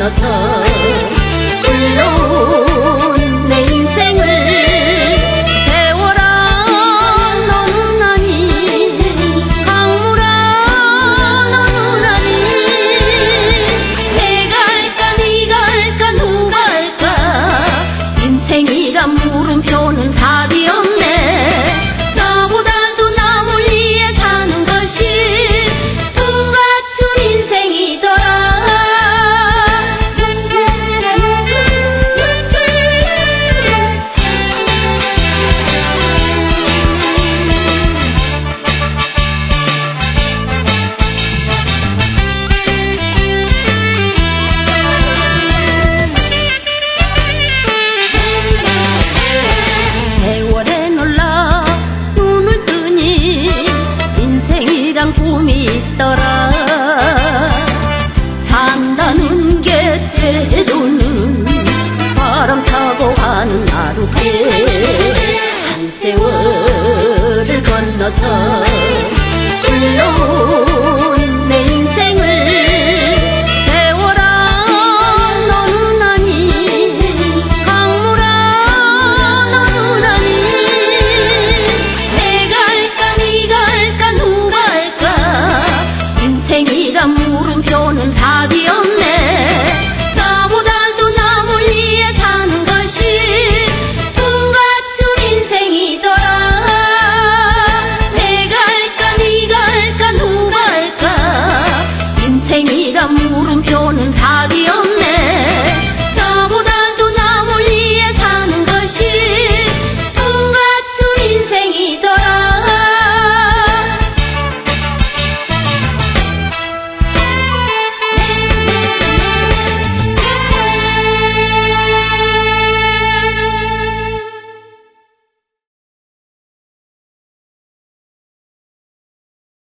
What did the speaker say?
no toll. 가장 꿈이 있더라. 물음표는 답이 없네. 나보다도 남을 위해 사는 것이 꿈 같은 인생이더라. 내가 할까 네가 할까 누가 할까. 인생이란 물음표는 답이 없네